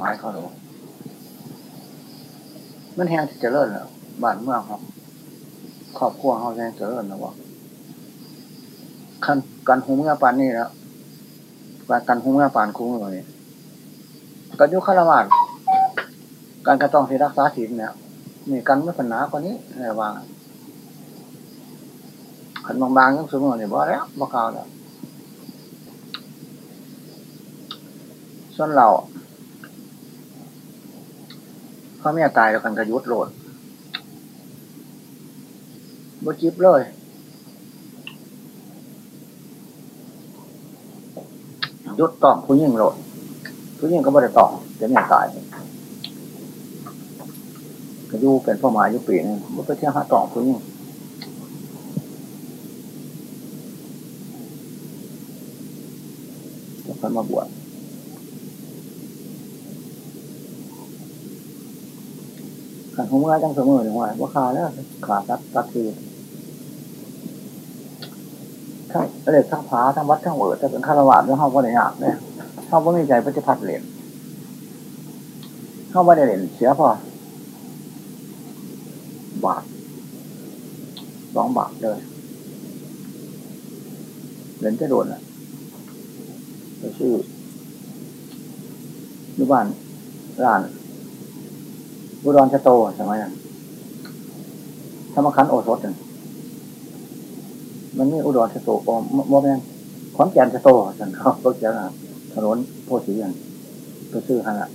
หมายเขาหรอมันแห้งจะเลิศแล้วบ้านเมืองครับครอบครัวเขาแห้งจะเลิศแล้วว่าคันกันหูเมื่อปานนี่แล้วการกันหูเมื่อปานคุ้งเลยกันยุคารวาสการกระต้องที่รักษาศีลเนี่ยมีกันไม่ปัญหากว่านี้อะไรวางขันบางๆยังสมมติเนี่ยบ่แล้วบ่ข่าวแล้วส่วนเรา เขาไม่ตายแล้วกันกระยุดโหลดบ่จิบเลย ยุดต้องผู้ยิ่งโหลดผู้ยิ่งก็ไม่ได้ต้องจะไม่ตายก็อยู่เป็นพ่อหมายอยู่ปีนึงมันก็เที่ยวหาต้องผู้ยิ่งค่อยมาบวช ขันหงายจังเสมอหนึ่งวันว่าขาแล้วขาตัดตัดทีทั้งเด็กทั้งผาทั้งวัดทั้งเวิร์ดจะเป็นฆราวาสแล้วห้องก็ได้ยากเนี่ยห้องก็ไม่ใจปฏิพัฒน์เหรียญห้องไม่ได้เหรียญเสียพอบาทสองบาทเลยเหรียญจะโดนอะไปชื่อที่บ้านร้าน บุรอนชะโตสมัยนั้นธรรมคันโอสถมันนี่อุดรชะโตปอมโมแมนขอนแก่นชะโตสันเขาก็เจะถนนโพสีอย่างก็ซื้อขนาด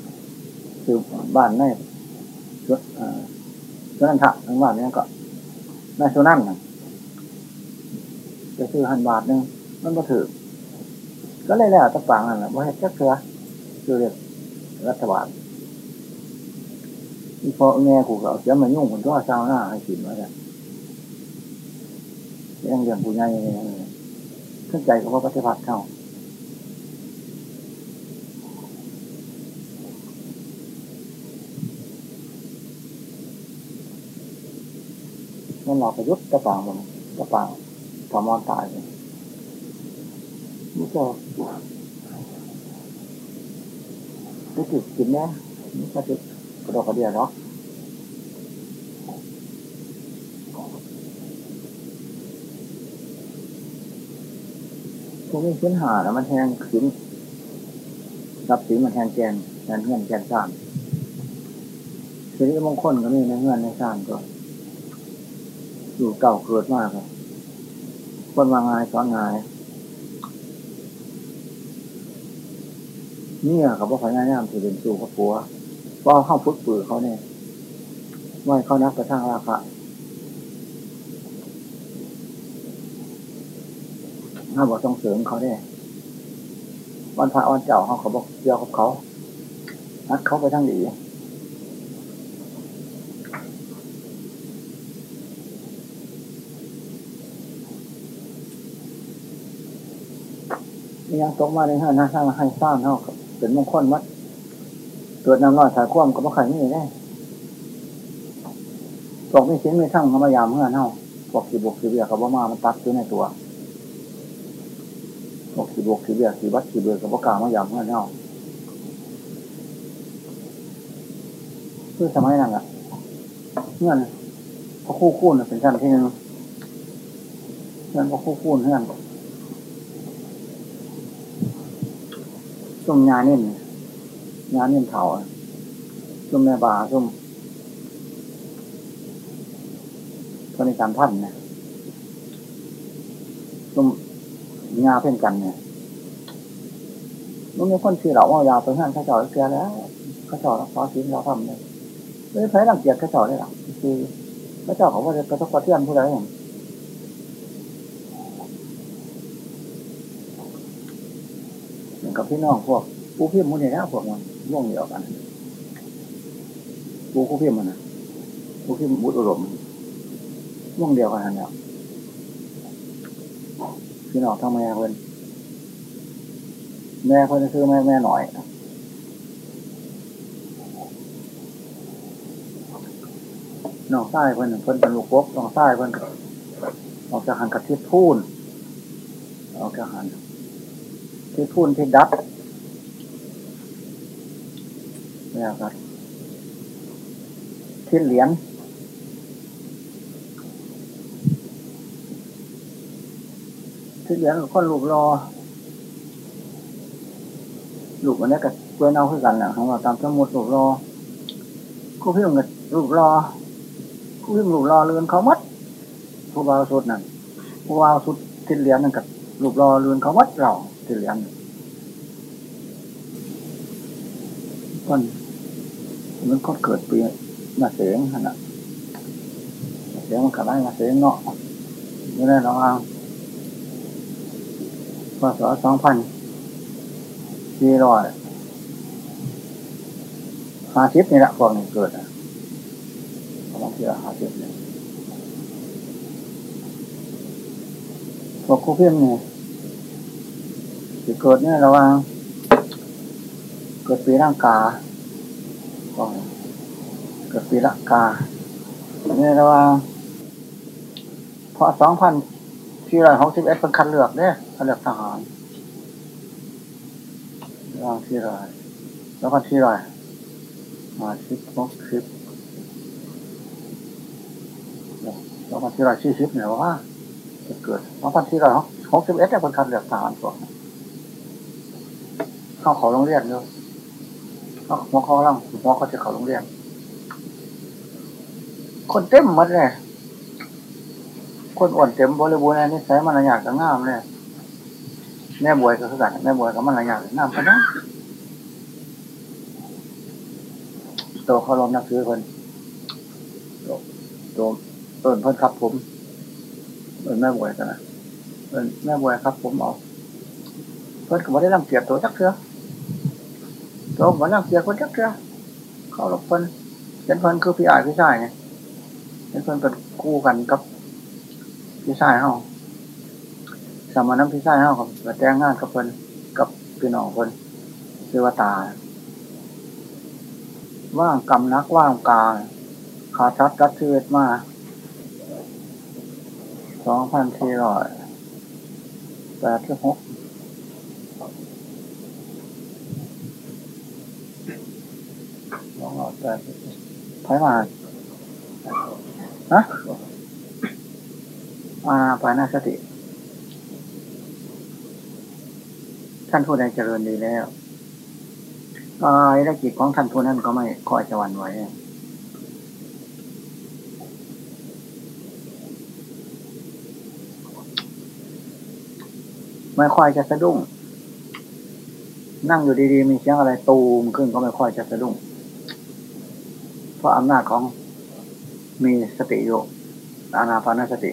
คือบ้านในชุดชุดนันทะทั้งบ้านนี้ก็นายชุนั่นจะซื้อหันบาทหนึ่งมันก็ถือก็เลยแล้วตะปังนั่นแหละว่าเจ้าเสือคือเรียกรัฐบาล เพอแง่กูก็เสียมายุ่งคนก็เช้าหน้าให้กินมาจ้ะยังเรื่องผู้ใหญ่ขึ้นใจกับว่าปฏิบัติเข้าเมื่อเราประยุทธ์กระปังมันกระปังพอมอนตายเลยนี่ก็ไม่ติดกินแน่นี่ก็ติดกระดกกระเดียเนาะ พวกนี้ขึ้นหาแล้วมันแทงขึ้นรับสีมันแทงแกนแทนเงื่อนแกนซ่านสิริมงคลก็มีในเงื่อนในซ่านก็อยู่เก่าเกิดมากเลยคนวางงายสอนงายเนี่ยกับว่าขอยายามถือเป็นสู่กับปัวว่าเข้าพุทธปือเขาเนี่ยว่าเขานักกระทั่งราคา ถ้าบอกต้องเสริมเขาเนี่วันพระวันเจ้าเขาเขาบอกเดียวกับเขานัดเขาไปทั้งดียังตกมาในห้าน้าสร้างให้สร้างเขาเป็นมงคลวัดตรวจน้ำร้อนสายคว่ำกับพระไข่นี่ได้ตกไม่เสียงไม่ทั้งเขามายามเมื่อเน่าพวกขีบวกขีเบียกับว่ามามันตัดอยู่ในตัว พวกขีบวกขีเบียขีบัดขีเบือกับพระกามายามเมื่อเน่าคือสมัยนั้นอะเงื่อนพระคู่คู่นเป็นชั้นที่หนึ่งเงื่อนพระคู่คู่เงื่อนส้มยาเนี่ยยาเนี่ยเถาส้มแม่บาส้มก็ในการท่านเนะส้มยาเพื่อนกันเนี่ย มันมีคนที่เราว่ายาไปห้างข้าเจ้าเสียแล้วข้าเจ้ารักษาศีลเราทำเลยไม่ใช่รังเกียจข้าเจ้าได้หรอกคือข้าเจ้าเขาว่าจะกระทบกระเทือนผู้ใดอย่างกับพี่น้องพวกปูเพียมมันเนี่นะพวกมันร่วงเดียวกันปูคู่เพียมมันนะปูเพียมบุตรอุดมร่วงเดียวกันเนี่ยพี่น้องทั้งแม่เพิ่น แม่เพิ่นคือแม่แม่หน่อยนองใต้เพิ่นเพิ่นเป็นลูกกบนองใต้เพิ่นออกจากหันกับที่พูนออกจากหันที่พูนที่ดับแล้วก็ทิศเหรียญทิศเหรียญก็ลูกรอ ลูกมันนี้กับเพื่อนเอาขึ้นกันแหละของเราตามสมุดลูกรอคู่พี่มันลูกรอคู่พี่ลูกรอเรือนเขามัดผู้บ่าวสุดนั่นผู้บ่าวสุดทิศเหรียญนั่นกับลูกรอเรือนเขามัดเราทิศเหรียญมันมันก็เกิดเปีมาเสียงขนาดเสียงมันกระไรมาเสียงเนาะนี่แหละเราเอาพศสองพัน สี่ร้อยห้าสิบนี่แหละพวกนี้เกิดนะประมาณที่ห้าสิบเนี่ยพวกคู่เพียงเนี่ยที่เกิดเนี่ยระวังเกิดปีร่างกาเกิดปีร่างกาเนี่ยระวังพอสองพันที่ร้อยหกสิบเอ็ดเป็นคันเลือกเนี่ยคันเลือกทหาร ระวังที่ไรแล้วก็ที่ไรมาสิบหกสิบแล้วก็ที่ไร้อยสี่สิบเนี่ยว่าจะเกิดสองพันที่ไร้อยหกสิบเอ็ดเป็นคันเลือกทหารก่อนเข้าเขาโรงเรียนเนาะหัวเขาล่างหัวเขาจะเขาโรงเรียน คนเต็มหมดเลยคนอ้วนเต็มบริบูรณ์นี่ใช้มันอยากจะงามเลย แม่บวยก็คือกันแม่บวยก็มันอย่ากงามปะนะโตเขาลมนักซื้อคนโตเอินเพิ่นครับผมเอินแม่บวยกันนะเอินแม่บวยครับ ผมเอาเพิ่นก็ไม่ได้รังเกียจตัวจักเถื่อตัวมันรังเกียจคนจักเถื่อเขาหลบเพิ่นเห็นเพิ่นคือพี่อายพี่ชายไงเห็นเพิ่นเป็นคู่กันกับพี่ชายเขา สมาน้ำพี่ายเขากับแต่งงานกับเพิ่นกับพี่น้องเพิ่นคือว่าตา ว่างกำนักว่างกาขาชัดรัดชีวิตมาสองพันสี่ร้อยแปดสิบหกสองร้อยแปดถอยมาฮะอาปานาสติ ท่านผู้ใดเจริญดีแล้วกายและจิตของท่านผู้นั้นก็ไม่ค่อยจะวันไหวไม่ค่อยจะสะดุ้ง นั่งอยู่ดีๆ มีเสียงอะไรตูมขึ้นก็ไม่ค่อยจะสะดุ้ง เพราะอำนาจของมีสติโยอานาปานสติ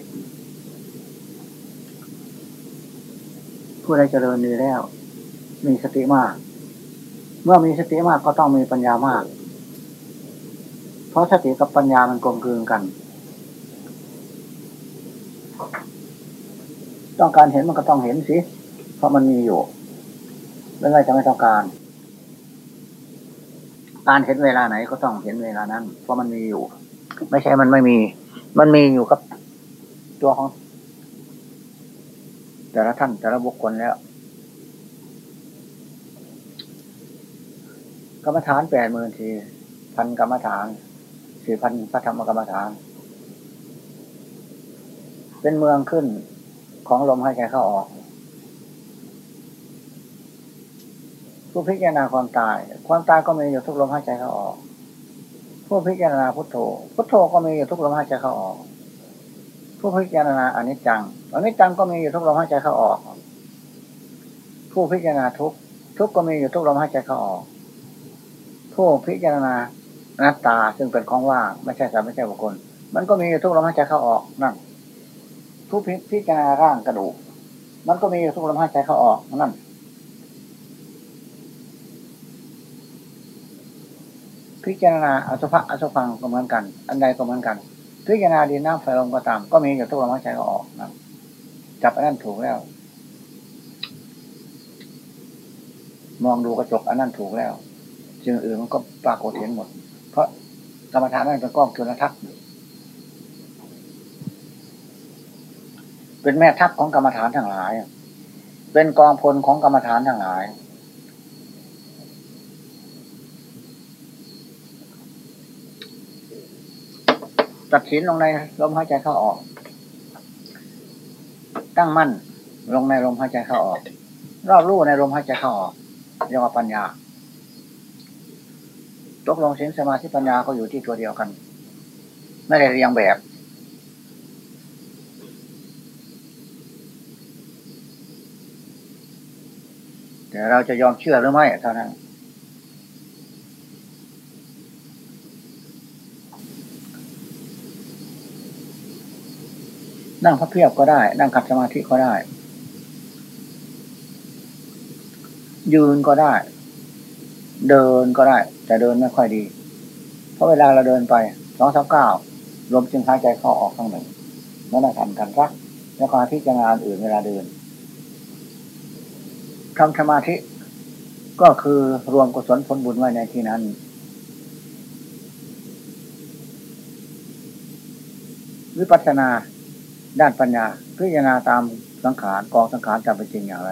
ผู้ใดเจริญดีแล้ว มีสติมาก เมื่อมีสติมากก็ต้องมีปัญญามาก เพราะสติกับปัญญามันกลมกลืนกัน ต้องการเห็นมันก็ต้องเห็นสิ เพราะมันมีอยู่ไม่ว่าจะไม่ต้องการ การเห็นเวลาไหนก็ต้องเห็นเวลานั้น เพราะมันมีอยู่ ไม่ใช่มันไม่มี มันมีอยู่กับตัวของแต่ละท่านแต่ละบุคคลแล้ว กรรมฐานแปดหมื่นสี่พันกรรมฐานสี่พันพระธรรมกรรมฐาน เป็นเมืองขึ้นของลมหายใจเข้าออก ผู้พิจารณาความตาย ความตายก็มีอยู่ทุกลมหายใจเข้าออก ผู้พิจารณาพุทโธพุทโธก็มีอยู่ทุกลมหายใจเข้าออก ผู้พิจารณาอนิจจังอนิจจังก็มีอยู่ทุกลมหายใจเข้าออก ผู้พิจารณาทุกทุกก็มีอยู่ทุกลมหายใจเข้าออก ผู้พิจารณาอนัตตาซึ่งเป็นของว่างไม่ใช่สัตว์ไม่ใช่บุคคล มันก็มีอยู่ทุกลมหายใจเข้าออกนั่นผู้พิจารณาร่างกระดูก มันก็มีอยู่ทุกลมหายใจเข้าออกนั่นพิจารณาอสุภะอสุพังก็เหมือนกัน อันใดก็เหมือนกัน พิจารณาดินน้ำไฟลมก็ตาม ก็มีอยู่ทุกลมหายใจเข้าออกนะจับอันนั้นถูกแล้ว มองดูกระจกอันนั้นถูกแล้ว สิ่งอื่นมันก็ปรากฏเห็นหมด เพราะกรรมฐานนั่นเป็นกล้องจุลทัรศน์เป็นแม่ทัพของกรรมฐานทั้งหลาย เป็นกองพลของกรรมฐานทั้งหลาย ตัดสินลงในลมหายใจเข้าออก ตั้งมั่นลงในลมหายใจเข้าออก รอบรู้ในลมหายใจเข้าออกเรียกว่าปัญญา ตกลงสินสมาธิปัญญาก็อยู่ที่ตัวเดียวกัน ไม่ได้เรียงแบบ แต่เราจะยอมเชื่อหรือไม่เท่านั้นนั่งพับเพียบก็ได้ นั่งขัดสมาธิก็ได้ ยืนก็ได้ เดินก็ได้ แต่เดินไม่ค่อยดี เพราะเวลาเราเดินไปสองสามเก้าลมจึงหายใจเข้าออกข้างหนึ่งนั่นแหละทำกันรัก แล้วก็พิจารณาอื่นเวลาเดินทำสมาธิก็คือรวมกุศลผลบุญไว้ในที่นั้น วิปัสสนาด้านปัญญาพิจารณาตามสังขารกองสังขารจำเป็นจริงอย่างไร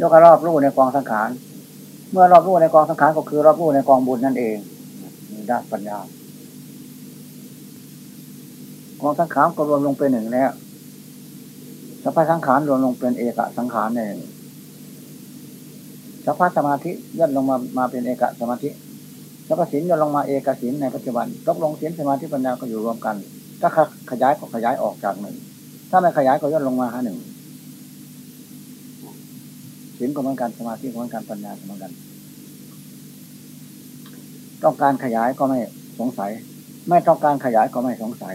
ยกรอบรู้ในกองสังขาร เมื่อรอบรู้ในกองสังขารก็คือรอบรู้ในกองบุญนั่นเองด้านปัญญากองสังขารก็รวมลงเป็นหนึ่งแล้วสัพพสังขารรวมลงเป็นเอกสังขารหนึ่งสัพพสมาธิย่นลงมามาเป็นเอกสมาธิสัพพสินย่นลงมาเอกสินในปัจจุบันตกลงสินสมาธิปัญญาก็อยู่รวมกัน ถ้าขยายก็ขยายออกจากหนึ่ง ถ้าไม่ขยายก็ย่นลงมาหาหนึ่ง ศีลก็เหมือนกันสมาธิก็เหมือนกันปัญญาก็เหมือนกัน ต้องการขยายก็ไม่สงสัย ไม่ต้องการขยายก็ไม่สงสัย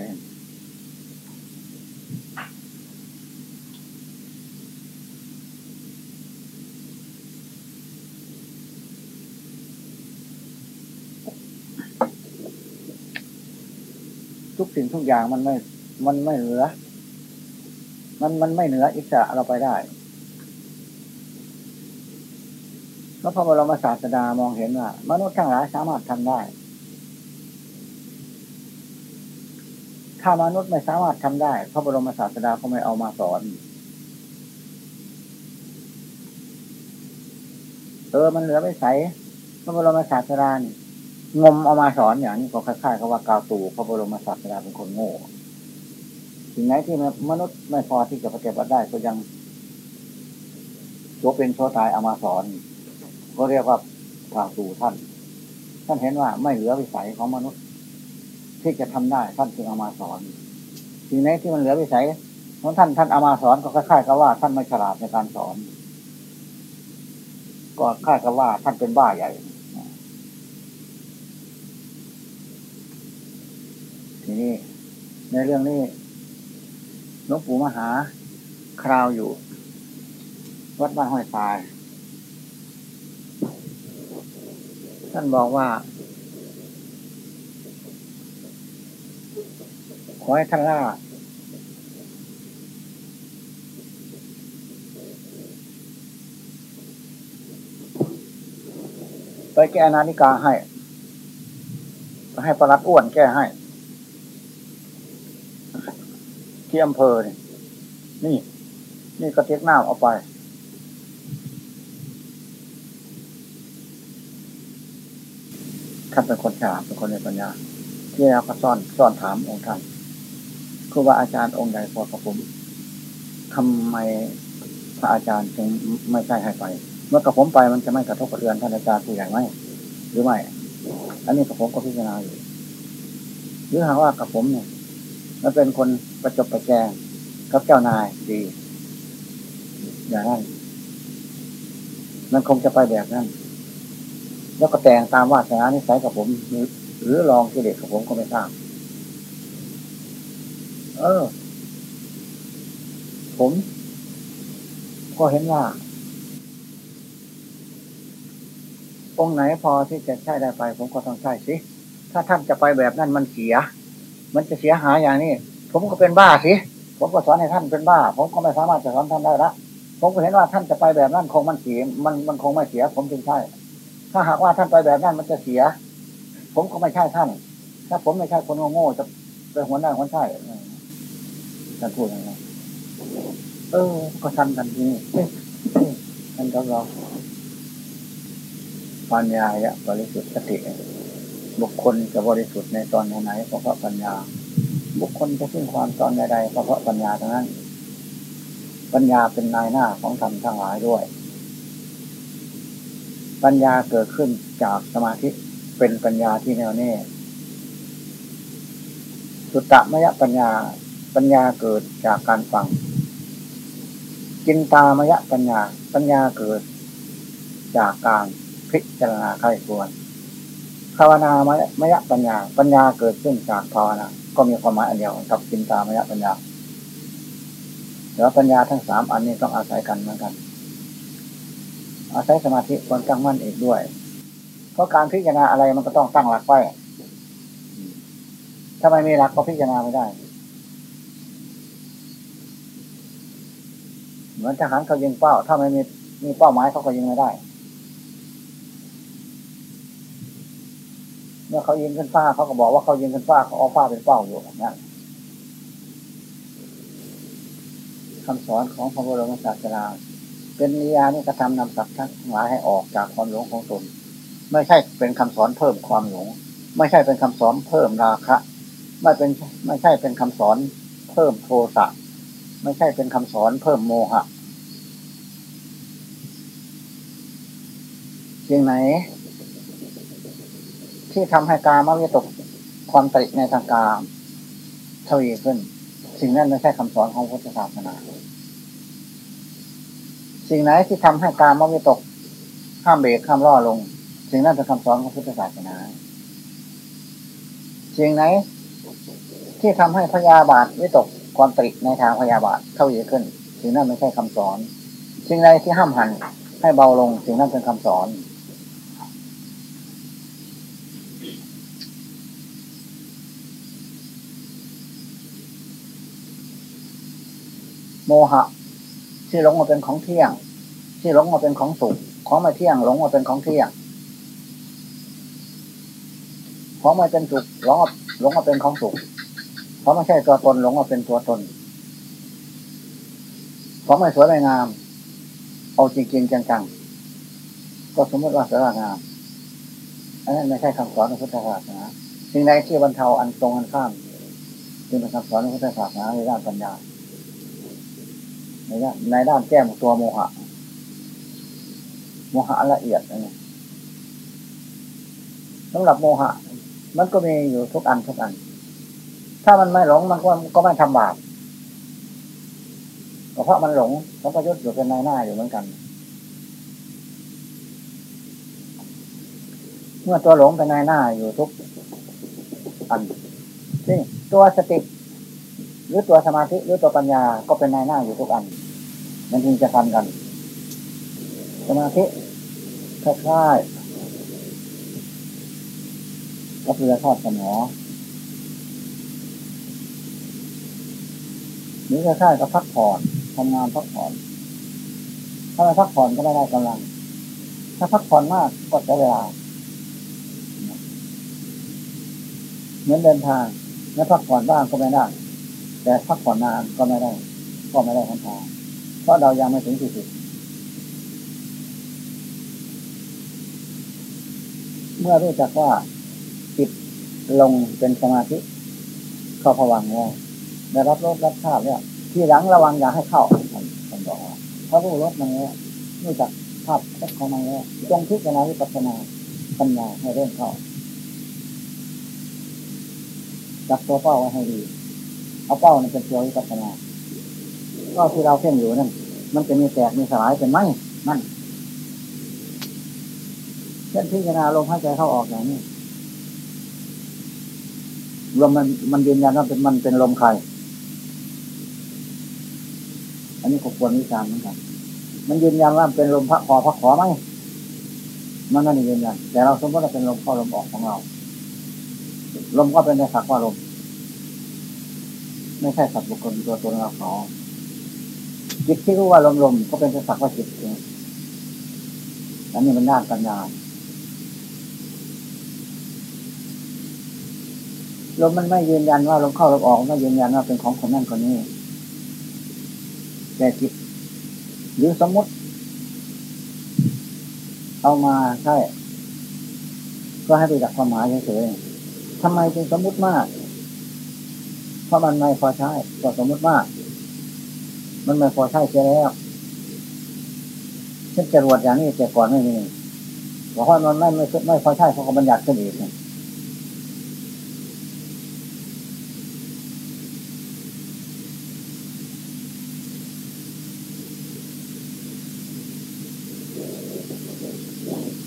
ทุกสิ่งทุกอย่างมันไม่ มันไม่เหลือ มันมันไม่เหนืออิสระเราไปได้ แล้วพระบรมศาสดามองเห็นว่า มนุษย์ทั้งหลายสามารถทำได้ ถ้ามนุษย์ไม่สามารถทำได้ พระบรมศาสดาก็ไม่เอามาสอน เออมันเหลือไม่ใสพระบรมศาสดางมเอามาสอนอย่างนี้ก็คล้ายๆกับว่ากาวตูพระบรมศาสดาเป็นคนโง่สิ่งไหนที่มนุษย์ไม่พอที่จะปฏิบัติได้ก็ยังตัวเป็นตัวตายเอามาสอน ก็เรียกว่าทาสู่ท่าน ท่านเห็นว่าไม่เหลือวิสัยของมนุษย์ ที่จะทำได้ท่านจึงเอามาสอนสิ่งไหนที่มันเหลือวิสัยของท่านท่านเอามาสอนก็คล้ายๆกับว่าท่านไม่ฉลาดในการสอน ก็คล้ายกับว่าท่านเป็นบ้าใหญ่ทีนี้ในเรื่องนี้หลวงปู่มหาคราวอยู่ วัดบ้านห้อยทราย ท่านบอกว่า ขอให้ท่านล่าไปแก้นาฬิกาให้ไปให้ประลัดอ้วนแก้ให้ที่อำเภอนี่ นี่ นี่กระเทียกน้ำเอาไป ท่านเป็นคนฉลาดเป็นคนมีปัญญา ที่แล้วก็ซ่อนซ่อนถามองค์ท่านครูบาอาจารย์องค์ใดพอกับผมทำไมพระอาจารย์จึงไม่ใช่ให้ไป เมื่อกับผมไปมันจะไม่กระทบกระเทือนท่านอาจารย์ผู้ใหญ่ไหมหรือไม่ อันนี้กับผมก็พิจารณาอยู่หรือหากว่ากับผมเนี่ยมันเป็นคนประจบประแจงกับเจ้านายดีอย่างนั้นมันคงจะไปแบบนั้น แล้วก็แต่งตามวาสนานิสัยกับผม หรือลองกิเลสกับผมก็ไม่ทราบเออ ผมก็เห็นว่าองค์ไหนพอที่จะใช้ได้ไป ผมก็ต้องใช้สิ ถ้าท่านจะไปแบบนั้นมันเสีย มันจะเสียหายอย่างนี้ผมก็เป็นบ้าสิผมก็สอนให้ท่านเป็นบ้า ผมก็ไม่สามารถจะสอนท่านได้ละผมก็เห็นว่าท่านจะไปแบบนั้นคงมันเสียมันมันคงไม่เสีย ผมจึงใช่ ถ้าหากว่าท่านไปแบบนั้นมันจะเสีย ผมก็ไม่ใช่ท่าน ถ้าผมไม่ใช่คนโง่จะไปหัวหน้าคนใช่ท่านพูดอย่างไรเออ ก็ทันกันทีนี้ท่านกับเราปัญญายะบริสุทธิ์สติบุคคลจะบริสุทธิ์ในตอนไหนเพราะปัญญา บุคคลจะขึ้นความตอนใดๆเพราะปัญญาทั้งนั้น ปัญญาเป็นนายหน้าของธรรมทั้งหลายด้วย ปัญญาเกิดขึ้นจากสมาธิเป็นปัญญาที่แน่วแน่สุตตมยปัญญาปัญญาเกิดจากการฟังจินตามยปัญญา ปัญญาเกิด จากการพิจารณาใครควรภาวนามยมยปัญญา ปัญญาเกิดขึ้นจากภาวนาก็มีความหมายอันเดียวกับจินตามยปัญญาแล้วปัญญาทั้งสามอันนี้ต้องอาศัยกันเหมือนกัน อาศัยสมาธิควรตั้งมั่นอีกด้วย เพราะการพิจารณาอะไรมันก็ต้องตั้งหลักไว้ถ้าไม่มีหลักก็พิจารณาไม่ได้ เหมือนทหารเขายิงเป้า ถ้าไม่มีมีเป้าหมายเขาก็ยิงไม่ได้ เมื่อเขายิงขึ้นฟ้าเขาก็บอกว่าเขายิงขึ้นฟ้าเขาเอาฟ้าเป็นเป้าอยู่นั้นคำสอนของพระบรมศาสดา เป็นนิยานิกระทำนำสัตว์ทั้งหลายให้ออกจากความหลงของตน ไม่ใช่เป็นคำสอนเพิ่มความหลง ไม่ใช่เป็นคำสอนเพิ่มราคะ ไม่เป็นไม่ใช่เป็นคำสอนเพิ่มโทสะไม่ใช่เป็นคำสอนเพิ่มโมหะสิ่งไหน ที่ทำให้กามวิตกความตริในทางกามทวีขึ้น สิ่งนั้นไม่ใช่คำสอนของพุทธศาสนา สิ่งไหนที่ทำให้การมวิตกห้ามเบรกห้ามล่อลง สิ่งนั้นเป็นคำสอนของพุทธศาสนาสิ่งไหน ที่ทำให้พยาบาทวิตกความตริในทางพยาบาทเท่าเยอะขึ้น สิ่งนั้นไม่ใช่คำสอนสิ่งใดที่ห้ามหันให้เบาลง สิ่งนั้นเป็นคำสอนโมหะที่หลงมาเป็นของเที่ยง ที่หลงมาเป็นของสุขของม่เที่ยงหลงมาเป็นของเที่ยง ของม่เป็นสุขหลงหลงมาเป็นของสุขของไม่ใช่ตัวตนหลงมาเป็นตัวตน ของไม่สวยไม่งาม เอาจริงๆจังๆก็สมมติว่าสวยงามอันนั้นไม่ใช่คำสอนของพุทธศาสนาสิ่งใดที่บรรเทาอันตรงอันข้ามจึงเป็นคำสอนของพุทธศาสนาในด้านปัญญาในด้านในด้านแก้มตัวโมหะ โมหะละเอียดนะสำหรับโมหะ มันก็มีอยู่ทุกอันทุกอัน ถ้ามันไม่หลงมันก็ก็ไม่ทำบาปเพราะมันหลงมันก็ยศอยู่เป็นนายหน้าอยู่เหมือนกัน เมื่อตัวหลงเป็นนายหน้าอยู่ทุกอันนี่ตัวสติ หรือตัวสมาธิหรือตัวปัญญาก็เป็นนายหน้าอยู่ทุกอัน มันจึงจะทำกัน สมาธิ คล้ายๆก็คือทอดสมอหรือคล้ายๆกับพักผ่อนทำงานพักผ่อน ถ้าไม่พักผ่อนก็ไม่ได้กำลัง ถ้าพักผ่อนมากก็ใช้เวลา เหมือนเดินทางแล้วพักผ่อนบ้างก็ไม่ได้ แต่พักผ่อนนานก็ไม่ได้ ก็ไม่ได้ทันทางเพราะเรายังไม่ถึงที่สุด เมื่อรู้จักว่าจิตลงเป็นสมาธิ เข้าผวังแล้วได้รับรสรับชาติเนี่ยที่หลังระวังอย่าให้เข้าท่านบอกว่าเพราะรู้รสมันแล้วรู้จักภาพรสของมันแล้วจงพิจารณาวิปัสสนาปัญญาให้เริ่มเข้าจับตัวเป้าไว้ให้ดี เอาเป้านี่เป็นตัววิปัสสนา ก็ที่เราเพ่งอยู่นั่นมันจะมีแตกมีสลายเป็นไหมนั่น เช่นพิจารณาลมหายใจเข้าออกอย่างนี้ลมมันมันยืนยันว่าเป็นมันเป็นลมใคร อันนี้ก็ควรวิจารณ์เหมือนกัน มันยืนยันว่าเป็นลมพระขอพระขอไหมมันไม่ได้ยืนยันแต่เราสมมติว่าเป็นลมเข้าลมออกของเรา ลมก็เป็นในสักว่าลม ไม่ใช่สัตว์บุคคลตัวตนเราเขาจิตที่รู้ว่าลมลมก็เป็นสักว่าจิตเองอันนี้มันด้านปัญญา ลมมันไม่ยืนยันว่าลมเข้าลมออกไม่ยืนยันว่าเป็นของคนนั่นคนนี้แต่จิตหรือสมมติ เอามาใช่ก็ให้ไปจักความหมายเฉยๆทำไมจึงสมมติมาก เพราะมันไม่พอใช้ก็สมมติมาก มันไม่พอใช้เสียแล้วเช่นจรวดอย่างนี้แต่ก่อนไม่มีบอกว่ามันไม่ไม่ไม่พอใช้เขาก็บัญญัติขึ้นอีก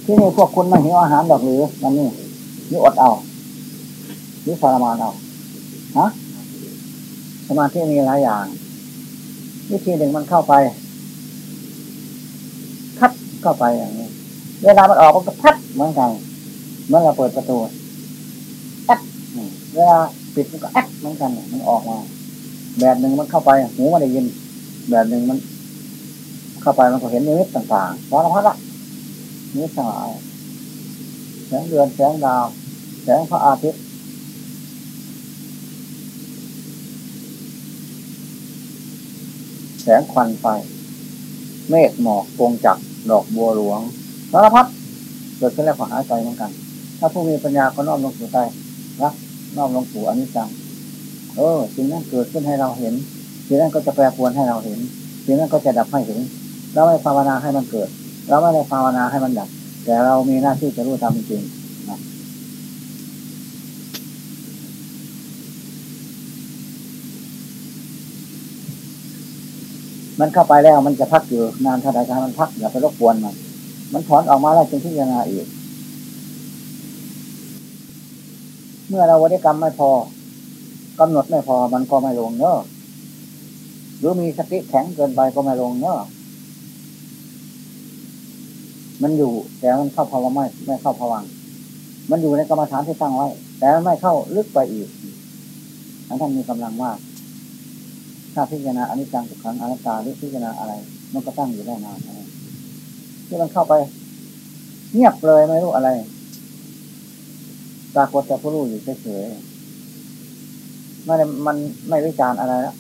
ที่นี่พวกคุณไม่หิวอาหารดอกหรือมันนี่นี่อดเอานี่ทรมานเอาฮะสมาธิมีหลายอย่าง วิธีหนึ่งมันเข้าไป พัดเข้าไปอย่างนี้ เวลามันออกมันก็พัดเหมือนกันเมื่อเราเปิดประตูแอดเวลาปิดมันก็แอดเหมือนกันมันออกมา แบบหนึ่งมันเข้าไปหูมันได้ยิน แบบหนึ่งมัน เข้าไปมันก็เห็นนิมิตต่างๆสารพัดละ นิสัยแสงเดือนแสงดาว แสงพระอาทิตย์แสงควันไฟ เมฆหมอกปวงจักดอกบัวหลวงสารพัดเกิดขึ้นแล้วก็หายใจเหมือนกัน ถ้าผู้มีปัญญาก็น้อมลงสู่ใจรักน้อมลงสู่อนิจจังเออสิ่งนั้นเกิดขึ้นให้เราเห็นสิ่งนั้นก็จะแปรปรวนให้เราเห็นสิ่งนั้นก็จะดับให้เห็นเราไม่ภาวนาให้มันเกิด เราไม่ได้ภาวนาให้มันดับ แต่เรามีหน้าที่จะรู้ตามจริงนะมันเข้าไปแล้วมันจะพักอยู่นานเท่าไหร่ถ้ามันพักอย่าไปรบกวนมัน มันถอนออกมาแล้วจึงพิจารณาอีก เมื่อเราวริกรรมไม่พอกำหนดไม่พอมันก็ไม่ลงเนอะหรือมีสติแข็งเกินไปก็ไม่ลงเนอะ มันอยู่ แต่มันเข้าภาวะไม่ไม่เข้าภวัง มันอยู่ในกรรมฐานที่ตั้งไว้ แต่ไม่เข้าลึกไปอีกท่านมีกำลังมากถ้าพิจารณาอนิจจังทุกครั้งอนัตตาหรือพิจารณาอะไร มันก็ตั้งอยู่ได้นานที่มันเข้าไป เงียบเลยไม่รู้อะไรปรากฏแต่ผู้รู้อยู่เฉยๆไม่มันไม่วิจารณ์อะไรแล้ว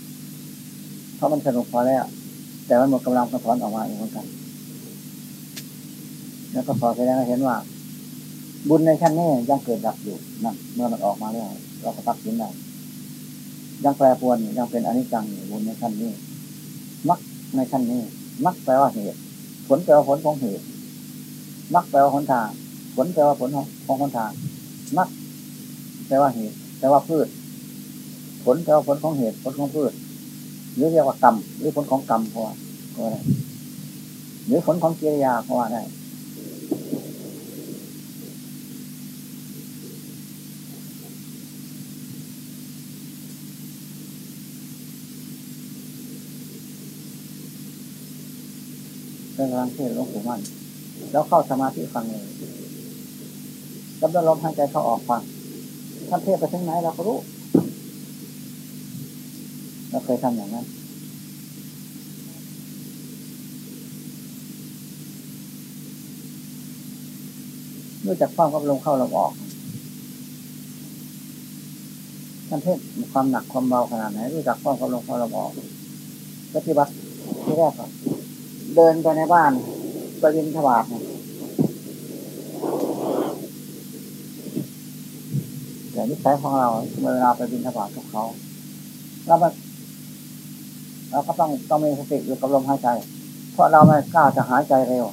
เพราะมันสนุกพอแล้ว แต่มันหมดกำลังกระถอนออกมาอีกเหมือนกัน แล้วก็พอแสดงให้เห็นว่า บุญในชั้นนี้ยังเกิดดับอยู่นั่นเมื่อมันออกมาแล้วเราก็ตัดสินได้ยังแปรปรวนยังเป็นอนิจจังบุญในชั้นนี้มักในชั้นนี้ มักแปลว่าเหตุ ผลแปลว่าผลของเหตุ มักแปลว่าผลทาง ผลแปลว่าผลของผลทาง มักแปลว่าเหตุแปลว่าพืช ผลแปลว่าผลของเหตุผลของพืช หรือเรียกว่ากรรมหรือผลของกรรมพราะว่าได้หรือผลของกิริยาเพราะว่าได้ เป็นกำลังเทศหลวงปู่มั่น แล้วเข้าสมาธิฟังเลยแล้วลมหายใจเข้าออกฟังท่านเทศไปถึงไหนเราก็รู้ เราเคยทำอย่างนั้นรู้จักความกับลมเข้าลมออกท่านเทศความหนักความเบาขนาดไหนรู้จักความกับลมเข้าลมออก ปฏิบัติที่แรกก่อน เดินไปในบ้านไปบินถวาดแต่นิสัยของเราเวลาไปบินถวาดกับเขาเราเราก็ต้องต้องมีสติอยู่กับลมหายใจ เพราะเราไม่กล้าจะหายใจเร็ว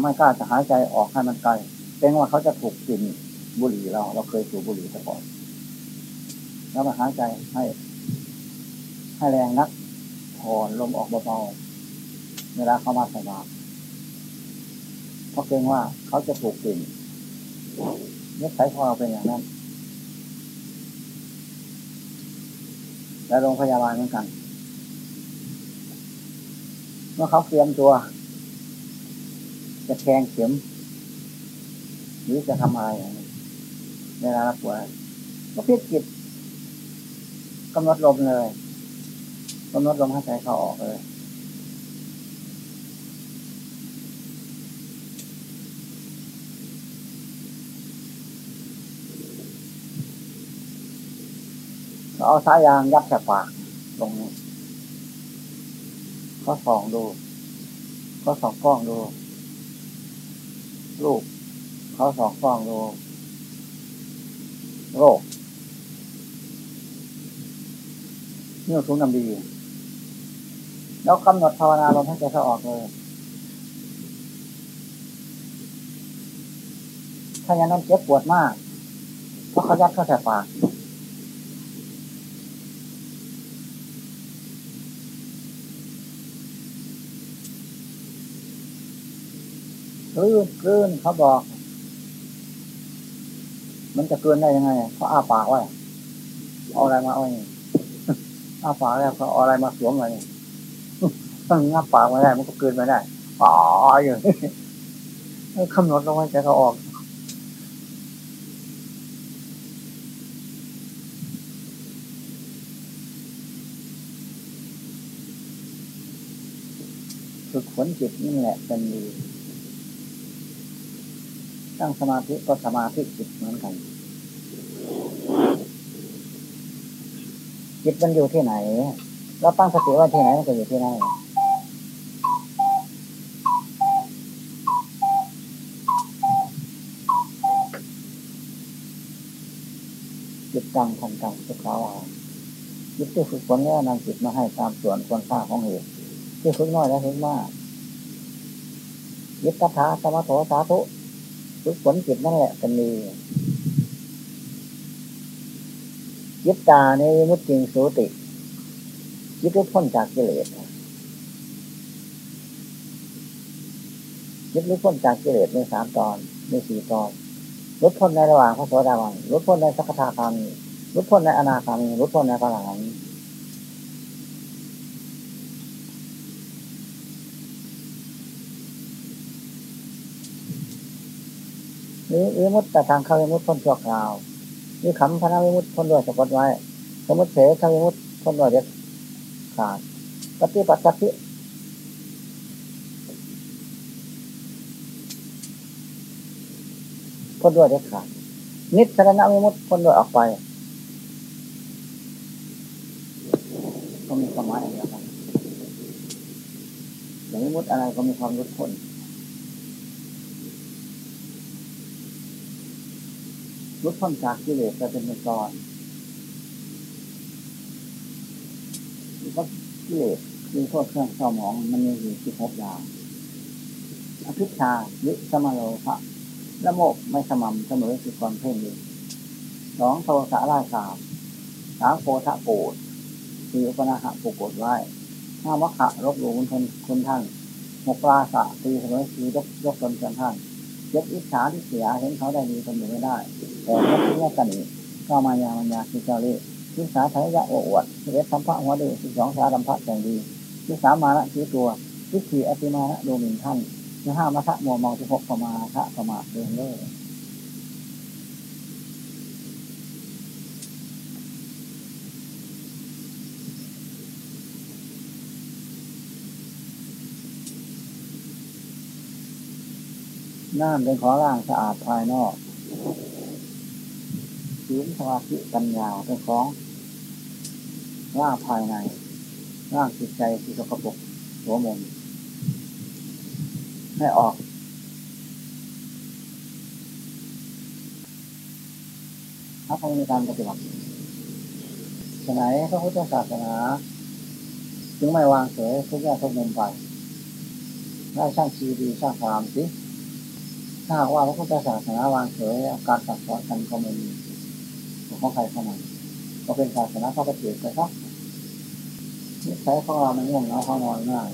ไม่กล้าจะหายใจออกให้มันไกลเป็นว่าเขาจะถูกกินบุหรี่เรา เราเคยสูบบุหรี่แต่ก่อนแล้วมาหายใจให้ให้แรงนักถอนลมออกเบาๆ เวลาเขามาสบายเพราะเกรงว่าเขาจะถูกกลิ่นนิสัยของเราเป็นอย่างนั้น และโรงพยาบาลเหมือนกัน เมื่อเขาเตรียมตัว จะแทงเข็ม หรือจะทำอะไรอย่างนี้เวลารับป่วยก็พิจิตกำหนดลมเลยกำหนดลมหายใจเข้าออกเลย เอาสายยางยัดแสบปากตรงนี้ก็ส่องดู ก็ส่องกล้องดู ลูก เขาส่องกล้องดู โรคนิ้วทุนน้ำดี แล้วกำหนดภาวนาลมให้ใจเขาออกเลยถ้าอย่างนั้นเจ็บปวดมาก เพราะเขายัดเข้าใส่ปาก กลืนกลืนเขาบอก มันจะเกินได้ยังไงเขาอ้าปากไว้เอาอะไรมาเอาไงอ้าปากแล้วเขาเอาอะไรมาสวมไว้ต้องงับปากไม่ได้ มันก็เกินไม่ได้อ๋ออย่คำนวณลงไปจะเขาออกฝึกฝนจิตนี่แหละเป็นดี ตั้งสมาธิก็สมาธิจิตเหมือนกัน จิตมันอยู่ที่ไหน เราตั้งสติว่าที่ไหนมันก็อยู่ที่นั่นจิตตังทันตังสุขาวาจิตที่ฝึกฝนแล้วนำจิตมาให้ตามส่วนควรค่าของเหตุที่ฝึกน้อยและฝึกมากยิตตถาสมโถสาธุ ฝึกฝนจิตนั่นแหละเป็นมียิตตาในมุตติงสุติยิตลุพ้นจากกิเลสยิตลุพ้นจากกิเลสในสามตอนในสี่ตอนลดพ้นในระหว่างพระโสดาบันลดพ้นในสักทาคามีลดพ้นในอนาคามีลดพ้นในพระหลังห รือวิมุตแต่ทางเข้าวิมุตพ้นชั่วคราวนี่ขำพระวิมุตพ้นด้วยสะกดไว้ สมุติเสขวิมุตพ้นด้วยเด็ดขาดปฏิปัติทิพ้นด้วยเด็ดขาดนิสรณวิมุตพ้นด้วยออกไปก็มีความหมายอะไรกันอย่างวิมุตอะไรก็มีความรุดพ้น รุดพ้นจากกิเลสจะเป็นตอนก็กิเลสคือโทษเครื่องเศร้าหมองมันมีอยู่ที่พบยางอภิชาวิสมโลภะละโมกไม่สม่ำเสมอคือความเพ่งดีสองโทสะราชาสามโพธะโกดคืออุปนาหะปูโกดไว้ห้าวัคคะรบหลู่คุณทนคุณท่านหกราสะตีเสมอคือยกยกตนเชิญท่านเจ็ดอิจฉาที่เสียเห็นเขาได้ดีคนอยู่ไม่ได้ แต่เมื่อที่กันอีกก็มายามัญญาคือเจ้าเล่ห์ทิสาไทยะโอวดสิเอสัมภะหัวดื้อสิสองสาดัมพะแสงดีทิสามานะชี้ตัวทิสี่อติมานะดูหมิ่นท่านที่ห้ามัทะมัวมองที่หกประมาทะประมาทเดินเล่น้ำเป็นขอร่างสะอาดภายนอก ศีลสมาธิปัญญาเป็นของร่างภายในร่างจิตใจที่สกปรกหัวมนให้ออกถ้าเขามีการปฏิบัติสมัยพระพุทธศาสนา จึงไม่วางเฉยทุกอย่างทุกมุมไปได้สร้างชีดีสร้างความสิถ้าว่าพระพุทธศาสนาวางเฉยการสั่งสอนกันก็ไม่มี ของใครขนาดก็เป็นศาสนาเข้าไปเกิดไปครับนิสัยของเรามันง่วงเหงาเขานอนง่าย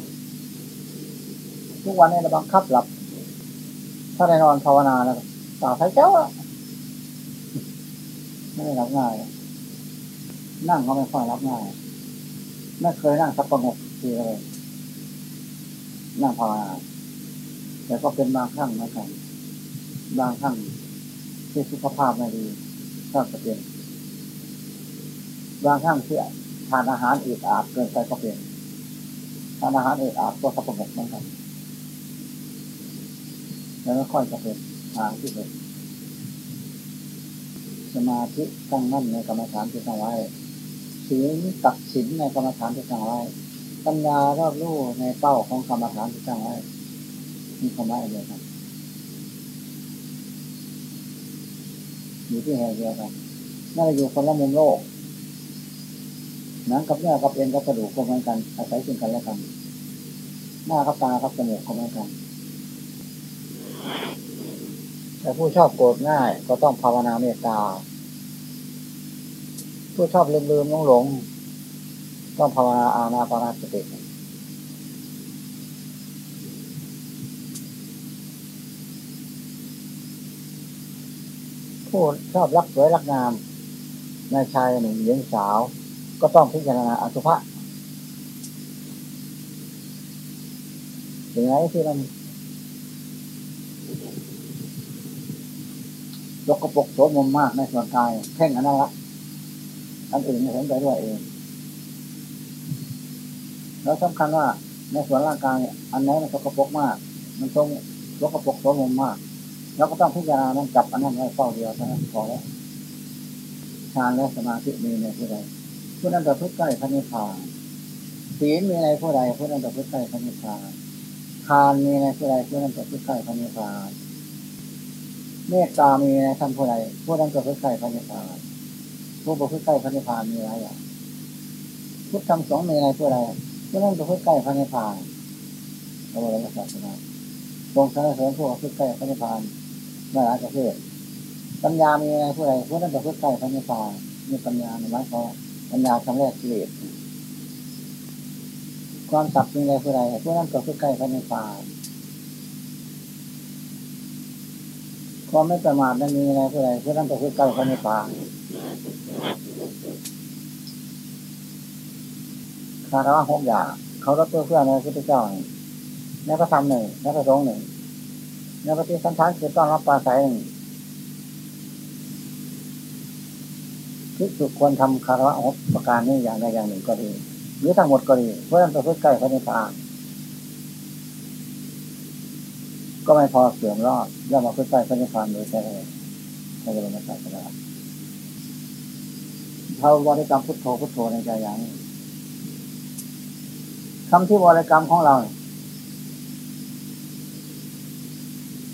ทุกวันนี้เราบังคับหลับ ถ้าได้นอนภาวนาแล้วต่าใช้เจ้าไม่ได้รับง่าย นั่งก็ไม่ค่อยรับง่ายไม่เคยนั่งสักประงกทีเลยนั่งภาวนาแต่ก็เป็นบางครั้งนะครับบางครั้งที่สุขภาพไม่ดีก็จะเป็น บางครั้งที่ทานอาหารอืดอาบเกินไปก็เป็นทานอาหารอืดอาบก็สกปรกเหมือนกันแล้วค่อยจะเป็นทางที่เป็นสมาธิตั้งมั่นในกรรมฐานที่ตั้งไว้ศีลตักสินในกรรมฐานที่ตั้งไว้ปัญญารอบรู้ในเป้าของกรรมฐานที่ตั้งไว้มีคำว่าอะไรครับอยู่ที่แห่งเดียวกันน่าจะอยู่คนละมุมโลก หนังกับเนื้อกับเอ็นกับกระดูกก็เหมือนกันอาศัยซึ่งกันและกันหน้ากับตากับจมูกก็เหมือนกัน แต่ผู้ชอบโกรธง่ายก็ต้องภาวนาเมตตา ผู้ชอบลืมลืมหลงหลงต้องภาวนาอาณาปานาสติผู้ชอบรักสวยรักงามนายชายหนึ่งหญิงสาว ก็ต้องพิจารณาอสุภะถึงไงที่มันยกกระปกโสมมมากในส่วนกายแข่งอันนั้นละอันอื่นไม่เห็นไปด้วยเอง แล้วสำคัญว่าในส่วนร่างกายอันไหนมันสกปรกมาก มันต้องยกกระปกโสมมมากเราก็ต้องพิจารณานั้นจับอันนั้นไว้เฝ้าเดียวเท่านั้นพอแล้วฌานและสมาธิมีในผู้ใด ผู้นั้นจะพึ่ใกล้พระนิพพานศีลมีในผู้ใดผู้นั้นจะพึ่ใกล้พระนิพพานทานมีในผู้ใดผู้นั้นจะพึ่ใกล้พระนิพพานเมตตามีในท่านผู้ใดผู้นั้นจะพึ่ใกล้พระนิพพานผู้ประพฤติใกล้พระนิพพานมีอะไรอย่างพุทธธรรมสองมีในผู้ใดผู้นั้นจะพึ่ใกล้พระนิพพานพระบรมศาสนาทรงสรรเสริญผู้ประพฤติใกล้พระนิพพานไม่ละประเภทปัญญามีอะไรผู้ใดผู้นั้นประพฤติใกล้พระนิพพานมีปัญญาในไม้เขา ปัญญาคำแรกกิเลสความสับมีอะไรผู้ใดผู้นั้นประพฤติใกล้พระนิพพานความไม่ประมาทนั้นมีอะไรผู้ใดผู้นั้นประพฤติใกล้พระนิพพานคาถาหกอย่างเขารับเพื่อเพื่อนในพระพุทธเจ้าแล้วก็ทำหนึ่งแล้วก็สงหนึ่งแล้วปฏิสันทานคือต้อนรับปลาใส่ ที่สุดควรทำคารวะอบประการนี้อย่างใดอย่างหนึ่งก็ดี หรือทั้งหมดก็ดีเพื่อจะเพื่อใกล้พระนิพพานก็ไม่พอเสื่อมรอดย่อมาเพื่อใกล้พระนิพพานโดยแท้ในบรมศาสนาเราบริกรรมพุทโธพุทโธในใจอย่างนี้คำที่บริกรรมของเรา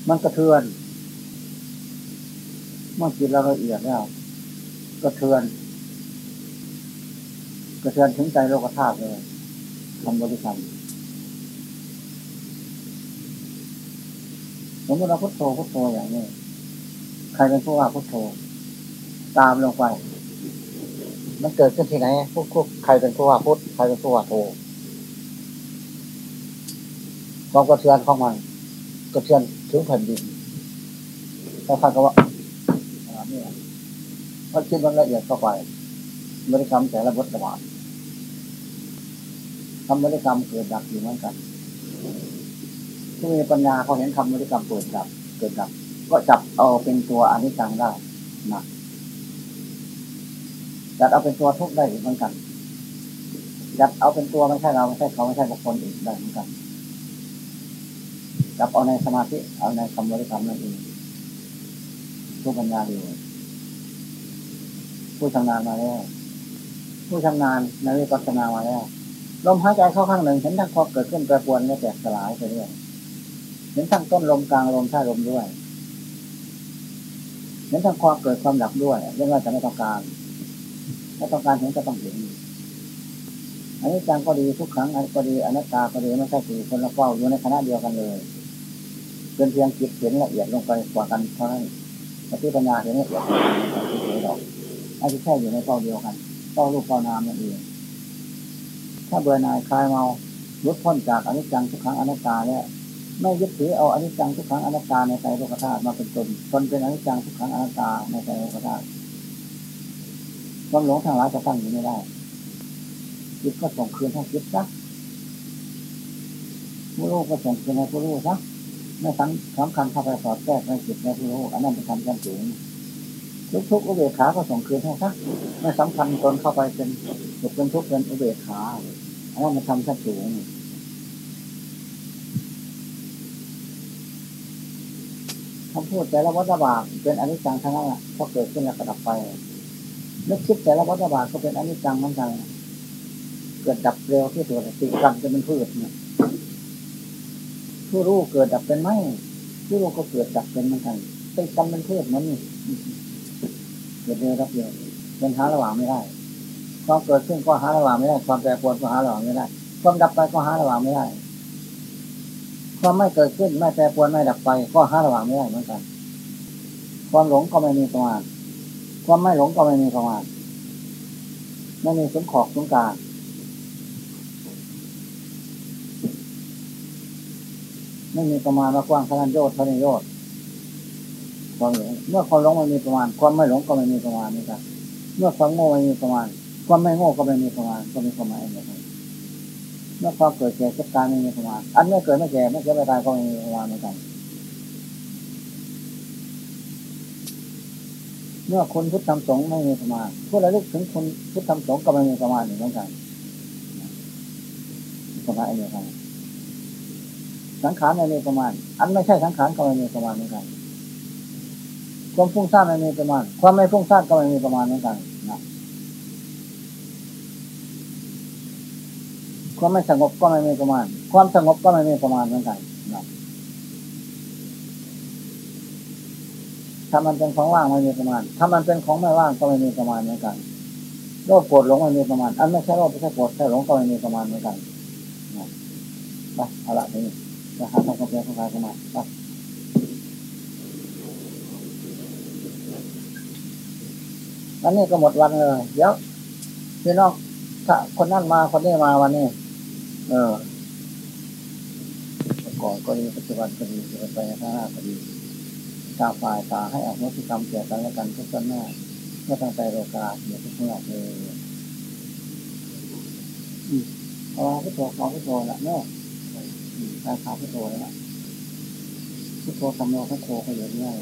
มันกระเทือน เมื่อจิตเราละเอียดแล้ว กระเทือน กระเทือนถึงใจโลกธาตุเลยทำบริกรรมสมมติเราพุทโธพุทโธอย่างนี้ ใครเป็นผู้ว่าพุทโธ ตามลงไป มันเกิดขึ้นที่ไหนพวกใครเป็นผู้ว่าพุทใครเป็นผู้ว่าโธความกระเทือนของมันกระเทือนถึงแผ่นดินถ้าท่านก็ว่าอันนี้ มันคิดมันละเอียดเข้าไปบริกรรมแต่ละบทบาททำบริกรรมเกิดดับอยู่เหมือนกันผู้มีปัญญาเขาเห็นคำบริกรรมเกิดดับ เกิดดับ ก็จับเอาเป็นตัวอนิจจังได้นะจัดเอาเป็นตัวทุกได้เหมือนกันจัดเอาเป็นตัวไม่ใช่เราไม่ใช่เขาไม่ใช่บุคคลอื่นได้เหมือนกันจับเอาในสมาธิเอาในคำบริกรรมนั่นเองผู้ปัญญาดี ผู้ชำนาญมาแล้ว ผู้ชำนาญในวิปัสสนามาแล้วลมหายใจเข้าข้างหนึ่งเห็นทั้งพอเกิดขึ้นแปรปรวนและแตกสลายไปเรื่อยเห็นทั้งต้นลมกลางลมท้าลมด้วยเห็นทั้งความเกิดความดับด้วยเรื่องว่าจะไม่ต้องการไม่ต้องการเห็นก็ต้องเห็นอันนี้จังก็ดีทุกครั้งอันก็ดีอนัตตาก็ดีไม่ใช่คือคนละเฝ้าอยู่ในคณะเดียวกันเลยเป็นเพียงจิตเห็นละเอียดลงไปกว่ากันเท่านั้นปฏิปัญญาเห็นละเอียดเฉยๆดอก อาจจะแค่อยู่ในเฝ้าเดียวกันเฝ้าลูกเฝ้านามนั่นเอง ถ้าเบื่อหน่ายคลายเมาลดพ้นจากอนิจจังทุกครั้งอนัตตาแล้วไม่ยึดถือเอาอนิจจังทุกครั้งอนัตตาในใจโลกธาตุมาเป็นตนตนเป็นอนิจจังทุกครั้งอนัตตาในใจโลกธาตุความหลงทางร้ายจะตั้งอยู่ไม่ได้จิตก็ส่งคืนให้จิตซะผู้รู้ก็ส่งคืนให้ผู้รู้ซะไม่สำคัญเข้าไปสอดแทรกในจิตในผู้รู้อันนั้นเป็นธรรมชั้นสูง ทุกทุกอุเบกขาก็ส่งคืนให้ซะไม่สำคัญตนเข้าไปเป็นสุขเป็นทุกข์เป็นอุเบกขาอันนั้นมันทำชั้นสูงคำพูดแต่ละวัฏบาทเป็นอนิจจังทั้งนั้นแหละพอเกิดขึ้นแล้วก็ดับไปนึกคิดแต่ละวัฏบาทก็เป็นอนิจจังเหมือนกันเกิดดับเร็วที่สุดติกรรมจะเป็นพืชเนี่ยผู้รู้เกิดดับเป็นไหมผู้รู้ก็เกิดดับเป็นเหมือนกันติกรรมเป็นพืชมันเกิ ดเร็วรับเร็วเป็นหาระหว่างไม่ได้ความเกิดขึ้นก็หาระหว่างไม่ได้ ความแปรปรวนก็หาระหว่างไม่ได้ ความดับไปก็หาระหว่างไม่ได้ ความไม่เกิดขึ้นไม่แปรปรวนไม่ดับไป ก็หาระหว่างไม่ได้เหมือนกัน ความหลงก็ไม่มีประมาณความไม่หลงก็ไม่มีประมาณไม่มีสมขอบสมการไม่มีประมาณว่ากว้างขนาดโยชน์เท่านี้โยชน์ ความหลง เมื่อความหลงไม่มีประมาณ ความไม่หลงก็ไม่มีประมาณนี่ครับ เมื่อความโง่ไม่มีประมาณ ความไม่โง่ก็ไม่มีประมาณ ก็มีความหมายเหมือนกันเมื่อความเกิดแก่เกิดตายไม่มีประมาณ อันไม่เกิดไม่แก่ไม่เกิดไม่ตายก็ไม่มีประมาณเหมือนกัน เมื่อคนพุทธธรรมสงฆ์ไม่มีประมาณผู้ระลึกถึงคนพุทธธรรมสงฆ์ก็ไม่มีประมาณเหมือนกันประมาณเดียวกันสังขารไม่มีประมาณ อันไม่ใช่สังขารก็ไม่มีประมาณเหมือนกัน ความฟุ้งซ่านไม่มีประมาณ ความไม่ฟุ้งซ่านก็ไม่มีประมาณเหมือนกันนะความไม่สงบก็ไม่มีประมาณ ความสงบก็ไม่มีประมาณเหมือนกันนะถ้ามันเป็นของว่างไม่มีประมาณ ถ้ามันเป็นของไม่ว่างก็ไม่มีประมาณเหมือนกันโลภโกรธหลงไม่มีประมาณ อันไม่ใช่โลภไม่ใช่โกรธใช่หลงก็ไม่มีประมาณเหมือนกันนะไปเอาละทีนี้นะหาทางความเพียรของกายเข้ามาไป วันนี้ก็หมดวันเลยเดี๋ยวพี่น้องถ้าคนนั่นมาคนนี้มาวันนี้ เออก่อนก็ดีปัจจุบันก็ดีจะไปข้างหน้าก็ดีตาฝ่ายตาให้อโหสิกรรมเกี่ยวกันและกันทุกต้นหน้าเมื่อตั้งใจโลกาเหี่ยทุกเมื่อเลยเอาพุทโธเอาพุทโธละเนาะกาขาพุทโธละพุทโธทำโลพุทโธก็อยู่เนี่ย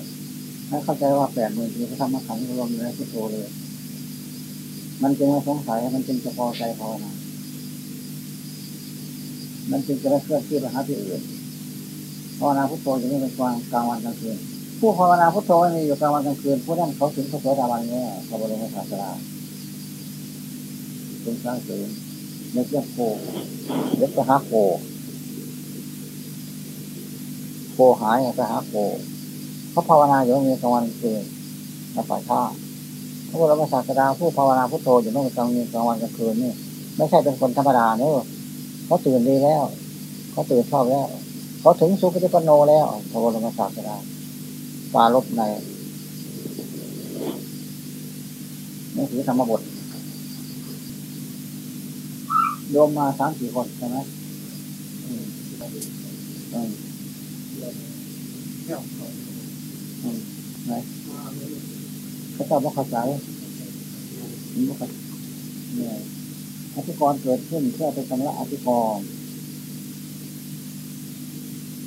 ให้เข้าใจว่าแปดหมื่นทีพระธรรมขันธ์รวมอยู่ในพุทโธเลย มันจึงไม่สงสัยมันจึงจะพอใจภาวนามันจึงจะได้เคลื่อนที่ไปหาที่อื่นภาวนาพุทโธจะไม่เป็นกลางกลางวันกลางคืน ผู้ภาวนาพุทโธมีอยู่กลางวันกลางคืนผู้นั้นเขาถึงพระโสดาบันเนี่ยพระบรมศาสดาเป็นสร้างเสริมเล็กยักโคเล็กจะหาโคโคหายจะหาโค เขาภาวนาอยู่มีกลางวันกลางคืนในฝ่ายท่าพระบรมศาสดาผู้ภาวนาพุทโธอยู่ไม่กลางมีกลางวันกลางคืนนี่ไม่ใช่เป็นคนธรรมดาเนอะเขาตื่นดีแล้วเขาตื่นชอบแล้วเขาถึงสุขติปโนแล้วพระบรมศาสดาปาลบในหนังสือธรรมบทโยมมาสามสี่คนใช่ไหมอืมอืมอืม ไหนเขาเจ้าบอกข้าใจนี่บอกเนี่ยอธิกรเกิดขึ้นเพื่อเป็นชำระอธิกร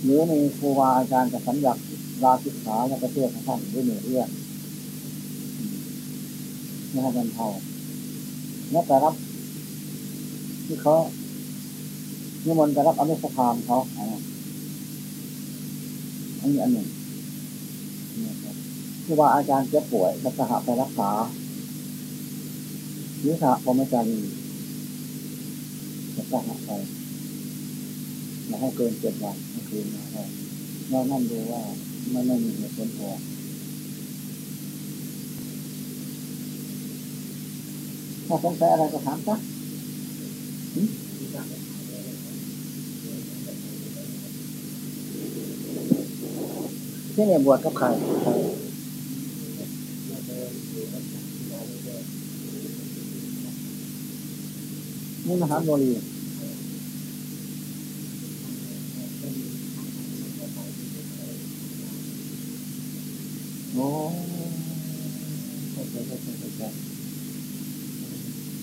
หรือมีครูบาอาจารย์จะสัญญัติลาศึกษาและประเทศของท่านด้วยหนึ่งเรื่องไม่ให้บรรเท่าและแต่รับ ที่เขานิมนต์จะรับอนุสภามเขาอันนี้อันหนึ่ง คือว่าอาจารย์เจ็บป่วยจะสหไปรักษาหรือสหพรมจารีจะสหไปมาให้เกินเจ็ดวันมื่อคืนมาให้เรานั่นดูว่ามันไม่มีเหตุผลพอถ้าสงสัยอะไรก็ถามซะ ที่เนี่ยบวชกับใครนี่มหาโมลีโอ้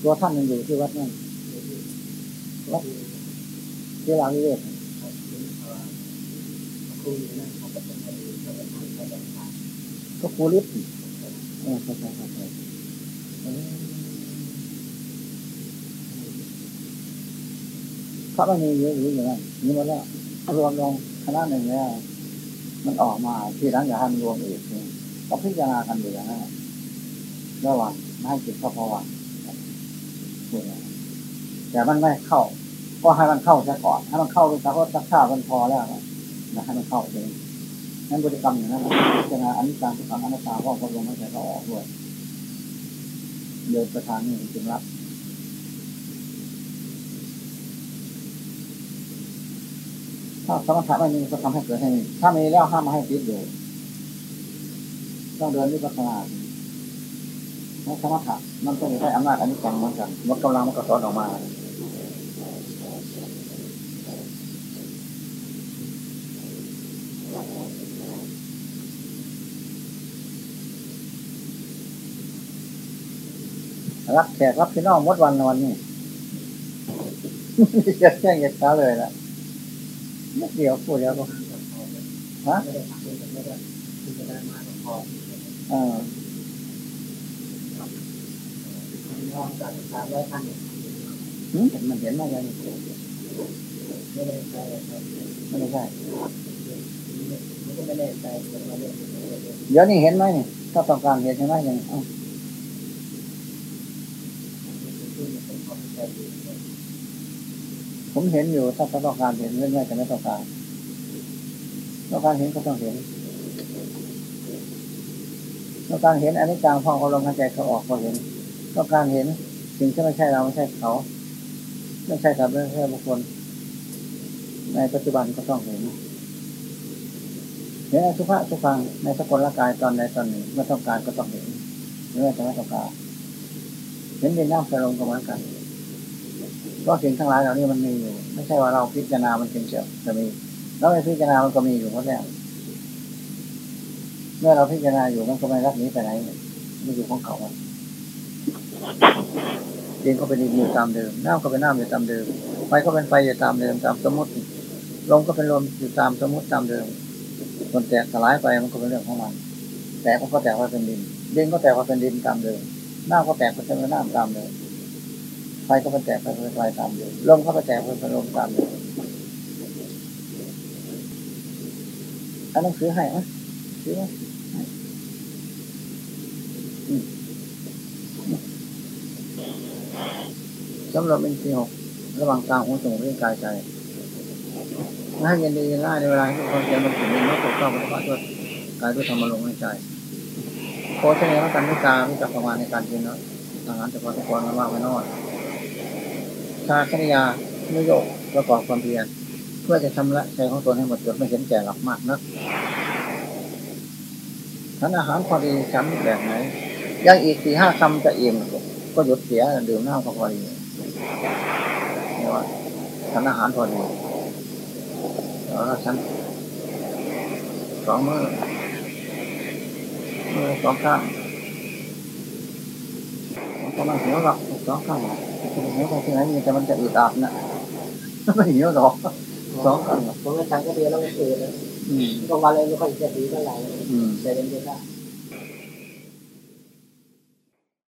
ตัวท่านยังอยู่ที่วัดนั่นวัดที่ลาวิเวก ก็ครูลิฟต์เออใช่ใช่ใช่เขาไม่มีเยอะอยู่อย่างนั้นนี่มดแล้วรวมลงคณะหนึ่งแล้วมันออกมาที่ร้านอย่าให้มันรวมอีกก็พิจารณากันอยู่างนั้ระหว่างไม่ให้จิตเข้าภาวะแต่มันไม่เข้า ก็ให้มันเข้าซะก่อน ให้มันเข้าเป็นสักว่าสักชามันพอแล้วนะให้มันเข้าเอง นั่นบริกรรมอย่างนั้นพิจารณาอนิจจังทุกขังอนัตตาก็ก็รวมไม่ใช่ก็ออกด้วยเดินประทางนี้จึงรับถ้าสมถะไม่มีก็ทำให้เกิดให้มีถ้ามีแล้วห้ามมาให้ติดอยู่ต้องเดินด้วยปัฒนาสมถะมันต้องใช้อำนาจอันนี้จังเหมือนกันหมดกำลังมันก็สอนออกมา รับแขกรับพี่น้องมดวันนอนนี่จะแจ้งเหตุช้าเลยละนิดเดียวพูดแล้วก็ฮะออหืมมันเห็นไหมยังไม่ได้ใช่เดี๋ยวนี้เห็นไหมนี่ถ้าต้องการเห็นใช่ไหมยังเอ้า ผมเห็นอยู่ถ้าต้องการเห็นเรื่องไม่แต่ไม่ต้องการต้องการเห็นก็ต้องเห็นต้องการเห็นอันนี้จางพองเขาลมหายใจเขาออกก็เห็นต้องการเห็นสิ่งที่ไม่ใช่เราไม่ใช่เขา ไม่ใช่สัตว์ไม่ใช่บุคคลในปัจจุบันก็ต้องเห็นเห็นอสุภะสุฟังในสกลร่างกายตอนใดตอนหนึ่งเมื่อต้องการก็ต้องเห็นเมื่อจะไม่ต้องการเห็นดินน้ำไฟลมก็เหมือนกัน ราะสิ่งทั้งหลายเหล่านี้มันมีอยู่ ไม่ใช่ว่าเราพิจารณามันเพียงเฉยจะมี แล้วไม่พิจารณามันก็มีอยู่เพราะแล้วเมื่อเราพิจารณาอยู่มันก็ไม่รักนี้ไปไหนมันอยู่ของเขาดินก็เป็นดินอยู่ตามเดิม น้ำก็เป็นน้ำอยู่ตามเดิม ไฟก็เป็นไฟอยู่ตามเดิมตามสมมติ ลมก็เป็นลมอยู่ตามสมมติตามเดิมส่วนแตกสลายไปมันก็เป็นเรื่องของมัน แตกมันก็แตกว่าเป็นดิน ดินก็แตกว่าเป็นดินตามเดิม น้ำก็แตกว่าเป็นน้ำตามเดิม ไฟก็เป็นแตกไปเป็นไฟตามเดิมลมก็เป็นแตกไปเป็นลมตามเดิมอันนั้นซื้อให้ไหมซื้อไหมสำหรับเป็นที่หกระหว่างกลางหัวสมองเรื่องกายใจถ้าเย็นดีเย็นร้าในเวลาที่คนเรียนมันถึงมันตกต้องมันก็ด้วยกายด้วยธรรมลงในใจโคชเนี่ยต้องการวิจารวิจารประมาณในการกินเนาะอาหารเฉพาะทุกคนมากไม่น้อย ชาคณิยาไมโยกประกอบความเพียรเพื่อจะชำระใจของตนให้หมดจดไม่เห็นแก่หลักมากนะฉันอาหารพอดีฉันแบบไหนยังอีกสี่ห้าคำจะอิ่มก็หยุดเสียดื่มน้ำพอดีนี่ว่าฉันอาหารพอดีแล้วฉันสองมือมือสองข้างกำลังหิวหรอกสองข้าง หิวไปที่ไหนมีแต่มันจะอึดอัดนะไม่หิวหรอกสองข้างผมก็ทำก็ดีแล้วก็คืออืมก็วันเลยไม่ค่อยจะดีเท่าไหร่อืมแต่เป็นเดือนละ